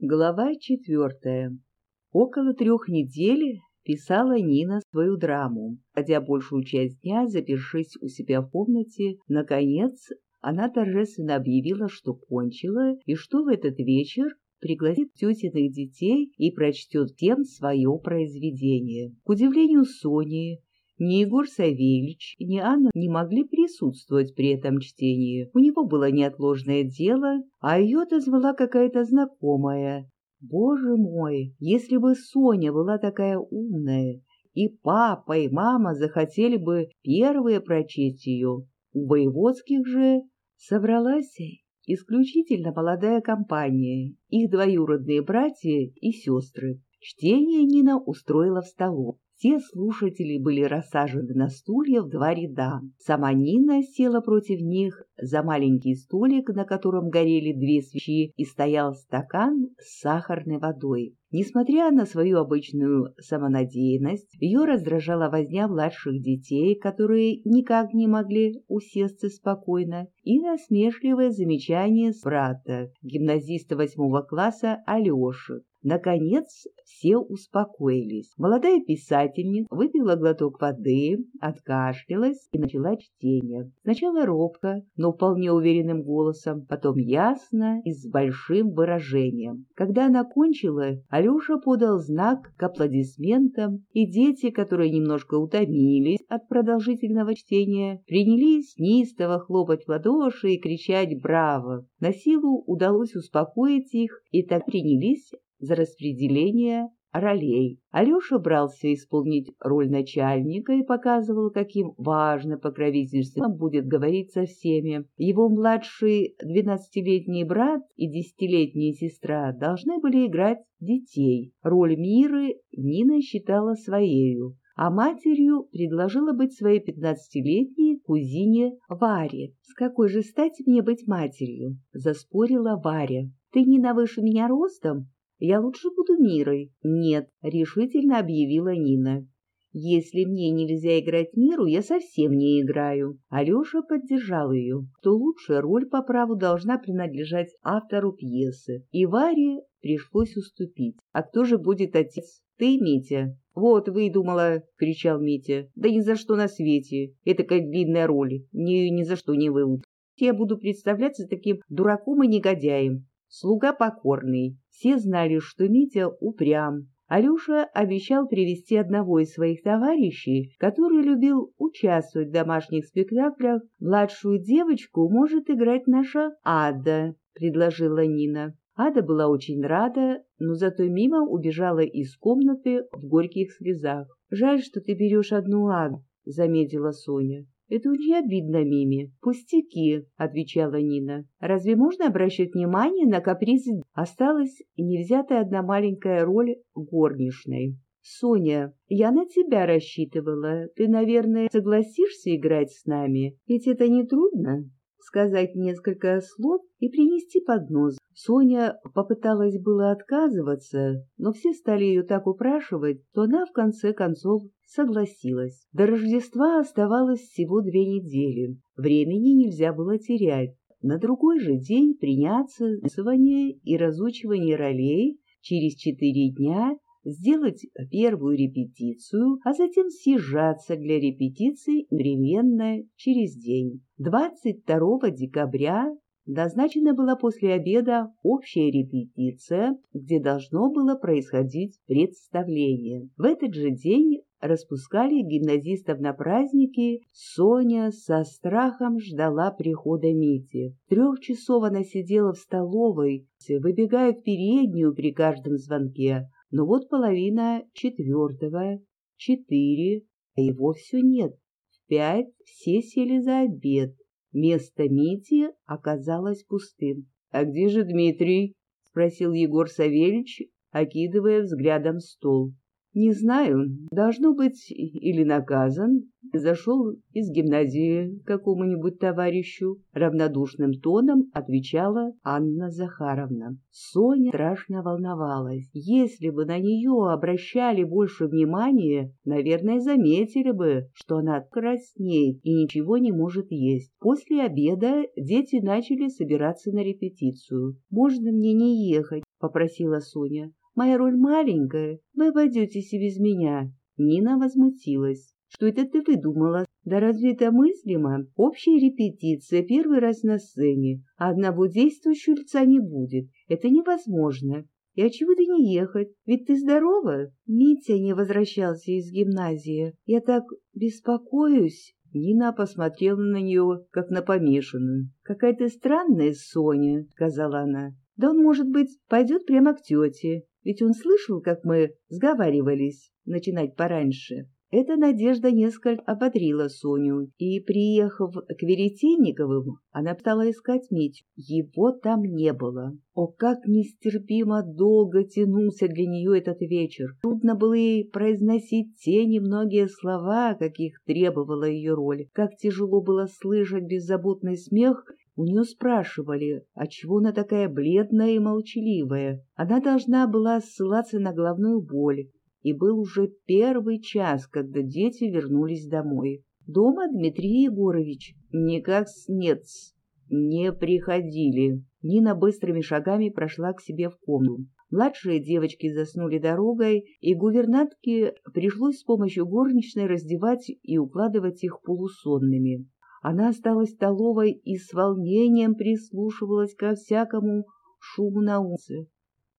Глава четвертая. Около трех недель писала Нина свою драму, хотя большую часть дня, запершись у себя в комнате, наконец она торжественно объявила, что кончила и что в этот вечер пригласит тетиных детей и прочтет тем свое произведение. К удивлению Сони, ни Егор Савельич, ни Анна не могли присутствовать при этом чтении. У него было неотложное дело, а ее дозвала какая-то знакомая. Боже мой, если бы Соня была такая умная, и папа, и мама захотели бы первые прочесть ее. У воеводских же собралась исключительно молодая компания, их двоюродные братья и сестры. Чтение Нина устроила в столовой. Все слушатели были рассажены на стулья в два ряда. Сама Нина села против них за маленький столик, на котором горели две свечи, и стоял стакан с сахарной водой. Несмотря на свою обычную самонадеянность, ее раздражала возня младших детей, которые никак не могли усесться спокойно, и насмешливое замечание брата, гимназиста восьмого класса Алеши, Наконец все успокоились. Молодая писательница выпила глоток воды, откашлялась и начала чтение. Сначала робко, но вполне уверенным голосом, потом ясно и с большим выражением. Когда она кончила, Алеша подал знак к аплодисментам, и дети, которые немножко утомились от продолжительного чтения, принялись неистово хлопать в ладоши и кричать «Браво!». На силу удалось успокоить их, и так принялись за распределение ролей. Алеша брался исполнить роль начальника и показывал, каким важно покровительством будет говорить со всеми. Его младший двенадцатилетний брат и десятилетняя сестра должны были играть детей. Роль Миры Нина считала своею, а матерью предложила быть своей пятнадцатилетней кузине Варе. «С какой же стати мне быть матерью?» — заспорила Варя. «Ты не на выше меня ростом, я лучше буду Мирой. Нет, решительно объявила Нина. Если мне нельзя играть Миру, я совсем не играю. Алеша поддержал ее, то лучшая роль по праву должна принадлежать автору пьесы. И Варе пришлось уступить. А кто же будет отец? Ты, Митя? Вот, выдумала, кричал Митя. Да ни за что на свете. Это как длинная роль. Мне ни за что не выйдут. Я буду представляться таким дураком и негодяем. Слуга покорный. Все знали, что Митя упрям. Алеша обещал привести одного из своих товарищей, который любил участвовать в домашних спектаклях. «Младшую девочку может играть наша Ада», — предложила Нина. Ада была очень рада, но зато мимо убежала из комнаты в горьких слезах. «Жаль, что ты берешь одну Аду», — заметила Соня. «Это очень обидно, Мими. Пустяки», — отвечала Нина. «Разве можно обращать внимание на капризы?» Осталась невзятая одна маленькая роль горничной. «Соня, я на тебя рассчитывала. Ты, наверное, согласишься играть с нами? Ведь это не трудно?» Сказать несколько слов и принести поднос. Соня попыталась было отказываться, но все стали ее так упрашивать, что она в конце концов согласилась. До Рождества оставалось всего две недели. Времени нельзя было терять. На другой же день приняться рисование и разучивание ролей через четыре дня сделать первую репетицию, а затем съезжаться для репетиции временно через день. 22 декабря назначена была после обеда общая репетиция, где должно было происходить представление. В этот же день распускали гимназистов на праздники, Соня со страхом ждала прихода Мити. Трех часов она сидела в столовой, выбегая в переднюю при каждом звонке, но вот половина четвертого, четыре, а его все нет. В пять все сели за обед. Место Мити оказалось пустым. — А где же Дмитрий? — спросил Егор Савельич, окидывая взглядом стол. Не знаю, должно быть, или наказан, зашел из гимназии какому-нибудь товарищу, равнодушным тоном отвечала Анна Захаровна. Соня страшно волновалась. Если бы на нее обращали больше внимания, наверное, заметили бы, что она краснеет и ничего не может есть. После обеда дети начали собираться на репетицию. «Можно мне не ехать?» — попросила Соня. «Моя роль маленькая, вы обойдетесь и без меня». Нина возмутилась. «Что это ты выдумала? Да разве это мыслимо? Общая репетиция, первый раз на сцене, а одного действующего лица не будет. Это невозможно. И чего ты не ехать? Ведь ты здорова? Митя не возвращался из гимназии. Я так беспокоюсь. Нина посмотрела на нее, как на помешанную. «Какая ты странная, Соня», — сказала она. «Да он, может быть, пойдет прямо к тете, ведь он слышал, как мы сговаривались начинать пораньше». Эта надежда несколько ободрила Соню, и, приехав к Веретенниковым, она стала искать Митю. Его там не было. О, как нестерпимо долго тянулся для нее этот вечер! Трудно было ей произносить те немногие слова, каких требовала ее роль. Как тяжело было слышать беззаботный смех у нее спрашивали, а чего она такая бледная и молчаливая. Она должна была ссылаться на головную боль, и был уже первый час, когда дети вернулись домой. Дома Дмитрий Егорович никак нет, не приходили. Нина быстрыми шагами прошла к себе в комнату. Младшие девочки заснули дорогой, и гувернантке пришлось с помощью горничной раздевать и укладывать их полусонными. Она осталась столовой и с волнением прислушивалась ко всякому шуму на улице.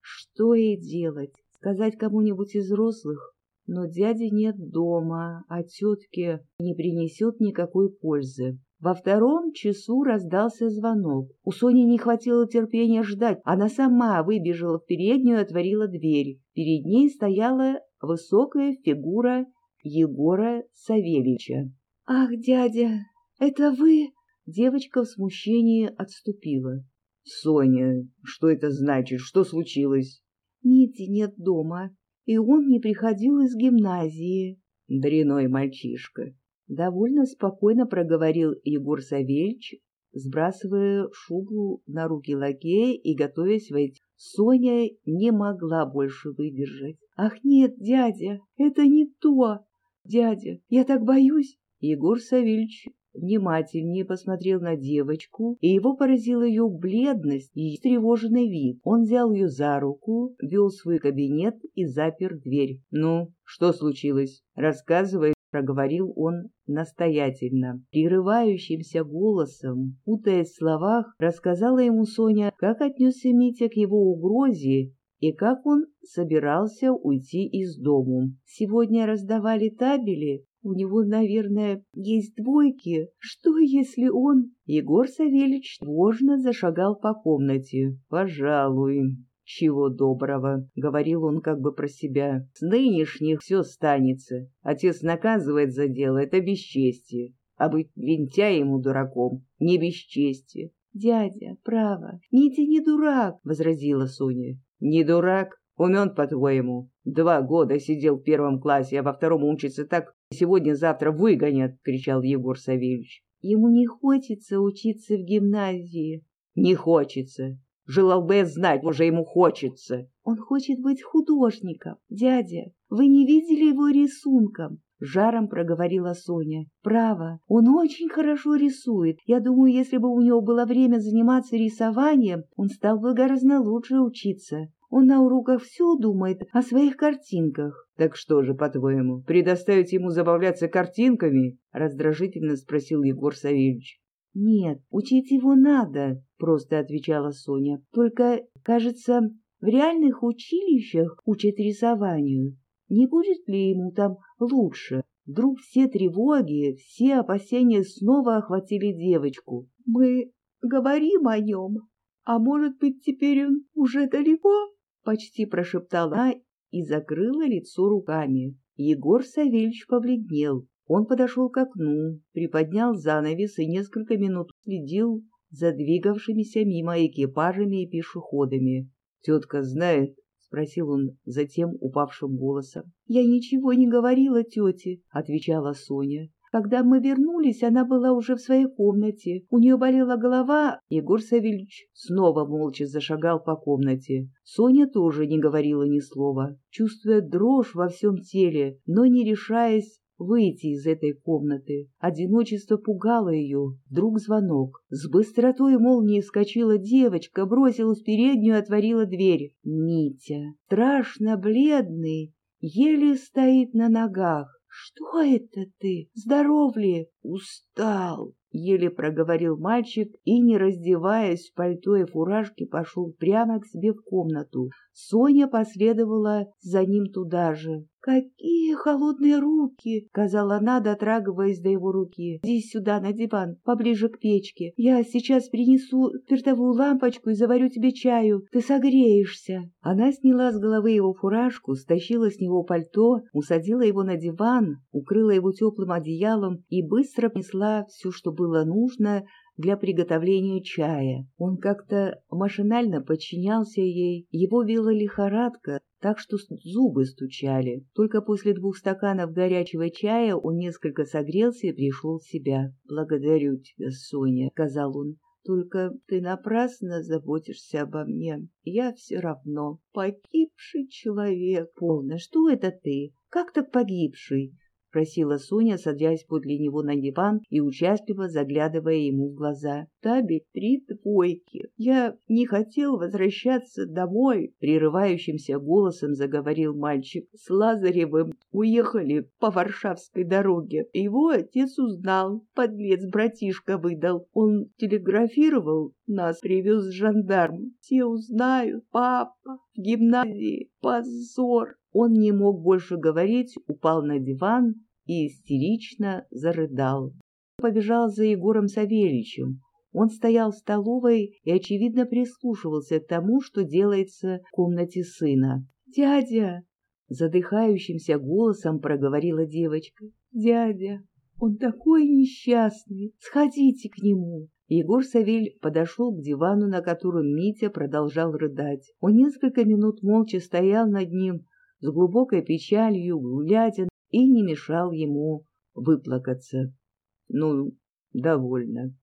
Что ей делать? сказать кому-нибудь из взрослых, но дяди нет дома, а тетке не принесет никакой пользы. Во втором часу раздался звонок. У Сони не хватило терпения ждать. Она сама выбежала в переднюю и отворила дверь. Перед ней стояла высокая фигура Егора Савельича. «Ах, дядя, это вы?» Девочка в смущении отступила. «Соня, что это значит? Что случилось?» Нити нет дома, и он не приходил из гимназии. Дряной мальчишка. Довольно спокойно проговорил Егор Савельич, сбрасывая шубу на руки лакея и готовясь войти. Соня не могла больше выдержать. «Ах нет, дядя, это не то! Дядя, я так боюсь!» Егор Савельич внимательнее посмотрел на девочку, и его поразила ее бледность и встревоженный вид. Он взял ее за руку, вел свой кабинет и запер дверь. «Ну, что случилось? Рассказывай», — проговорил он настоятельно. Прерывающимся голосом, путаясь в словах, рассказала ему Соня, как отнесся Митя к его угрозе и как он собирался уйти из дому. Сегодня раздавали табели, у него, наверное, есть двойки. Что, если он... Егор Савельич тревожно зашагал по комнате. «Пожалуй, чего доброго», — говорил он как бы про себя. «С нынешних все станется. Отец наказывает за дело, это бесчестие. А быть ему дураком — не бесчестие». «Дядя, право, Митя не дурак», — возразила Соня. «Не дурак? Умен, по-твоему? Два года сидел в первом классе, а во втором учится так, сегодня-завтра выгонят, — кричал Егор Савельевич. Ему не хочется учиться в гимназии. Не хочется. Желал бы я знать, уже ему хочется. Он хочет быть художником. Дядя, вы не видели его рисунком? Жаром проговорила Соня. Право, он очень хорошо рисует. Я думаю, если бы у него было время заниматься рисованием, он стал бы гораздо лучше учиться. Он на уроках все думает о своих картинках. Так что же, по-твоему, предоставить ему забавляться картинками? Раздражительно спросил Егор Савельевич. Нет, учить его надо, просто отвечала Соня. Только, кажется, в реальных училищах учат рисованию. Не будет ли ему там лучше? Вдруг все тревоги, все опасения снова охватили девочку. Мы говорим о нем, а может быть, теперь он уже далеко? Почти прошептала и закрыла лицо руками. Егор Савельевич побледнел. Он подошел к окну, приподнял занавес и несколько минут следил за двигавшимися мимо экипажами и пешеходами. «Тетка знает?» — спросил он затем упавшим голосом. «Я ничего не говорила тете», — отвечала Соня. Когда мы вернулись, она была уже в своей комнате. У нее болела голова. Егор Савельевич снова молча зашагал по комнате. Соня тоже не говорила ни слова, чувствуя дрожь во всем теле, но не решаясь выйти из этой комнаты. Одиночество пугало ее. Вдруг звонок. С быстротой молнии вскочила девочка, бросилась в переднюю, отворила дверь. Митя, страшно бледный, еле стоит на ногах. «Что это ты? Здоров ли?» «Устал», — еле проговорил мальчик и, не раздеваясь в пальто и фуражке, пошел прямо к себе в комнату. Соня последовала за ним туда же. «Какие холодные руки!» — сказала она, дотрагиваясь до его руки. «Иди сюда, на диван, поближе к печке. Я сейчас принесу спиртовую лампочку и заварю тебе чаю. Ты согреешься». Она сняла с головы его фуражку, стащила с него пальто, усадила его на диван, укрыла его теплым одеялом и быстро принесла все, что было нужно для приготовления чая. Он как-то машинально подчинялся ей, его вела лихорадка, так что зубы стучали. Только после двух стаканов горячего чая он несколько согрелся и пришел в себя. «Благодарю тебя, Соня», — сказал он. «Только ты напрасно заботишься обо мне. Я все равно погибший человек». «Полно, что это ты? Как так погибший?» — просила Соня, садясь подле него на диван и участливо заглядывая ему в глаза. «Табель три двойки. Я не хотел возвращаться домой», — прерывающимся голосом заговорил мальчик. «С Лазаревым уехали по Варшавской дороге. Его отец узнал, подлец братишка выдал. Он телеграфировал, нас привез жандарм. Все узнают, папа в гимназии. Позор!» Он не мог больше говорить, упал на диван и истерично зарыдал. Побежал за Егором Савельичем. Он стоял в столовой и, очевидно, прислушивался к тому, что делается в комнате сына. «Дядя!» — задыхающимся голосом проговорила девочка. «Дядя, он такой несчастный! Сходите к нему!» Егор Савель подошел к дивану, на котором Митя продолжал рыдать. Он несколько минут молча стоял над ним, с глубокой печалью, глядя, и не мешал ему выплакаться. — Ну, довольно.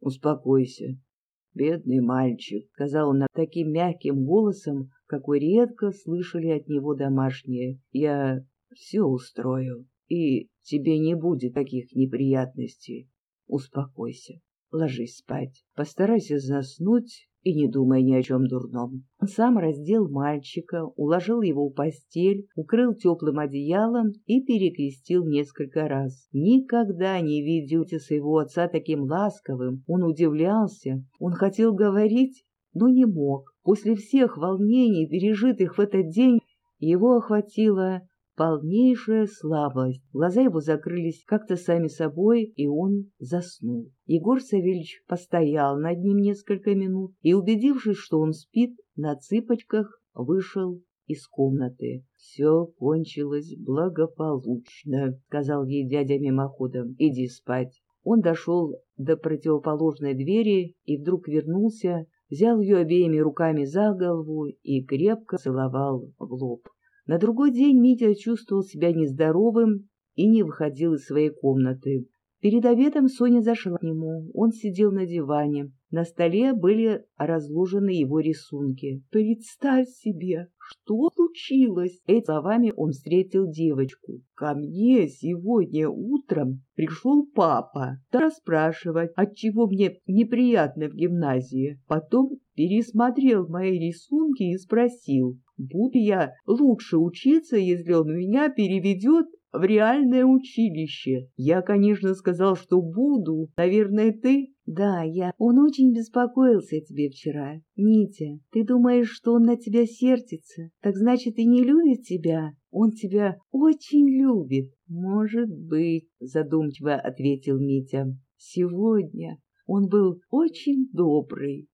Успокойся. Бедный мальчик, — сказал он таким мягким голосом, какой редко слышали от него домашние. Я все устрою, и тебе не будет таких неприятностей. Успокойся, ложись спать, постарайся заснуть и не думая ни о чем дурном. Сам раздел мальчика, уложил его в постель, укрыл теплым одеялом и перекрестил несколько раз. Никогда не видел своего отца таким ласковым. Он удивлялся, он хотел говорить, но не мог. После всех волнений, пережитых в этот день, его охватило полнейшая слабость. Глаза его закрылись как-то сами собой, и он заснул. Егор Савельевич постоял над ним несколько минут и, убедившись, что он спит, на цыпочках вышел из комнаты. — Все кончилось благополучно, — сказал ей дядя мимоходом. — Иди спать. Он дошел до противоположной двери и вдруг вернулся, взял ее обеими руками за голову и крепко целовал в лоб. На другой день Митя чувствовал себя нездоровым и не выходил из своей комнаты. Перед обедом Соня зашла к нему. Он сидел на диване. На столе были разложены его рисунки. «Представь себе, что случилось?» Этими словами он встретил девочку. «Ко мне сегодня утром пришел папа. Расспрашивать, отчего мне неприятно в гимназии. Потом пересмотрел мои рисунки и спросил, буду я лучше учиться, если он меня переведет в реальное училище. Я, конечно, сказал, что буду. Наверное, ты? Да, я. Он очень беспокоился о тебе вчера. Нитя, ты думаешь, что он на тебя сердится? Так значит, и не любит тебя? Он тебя очень любит. Может быть, задумчиво ответил Митя. Сегодня он был очень добрый.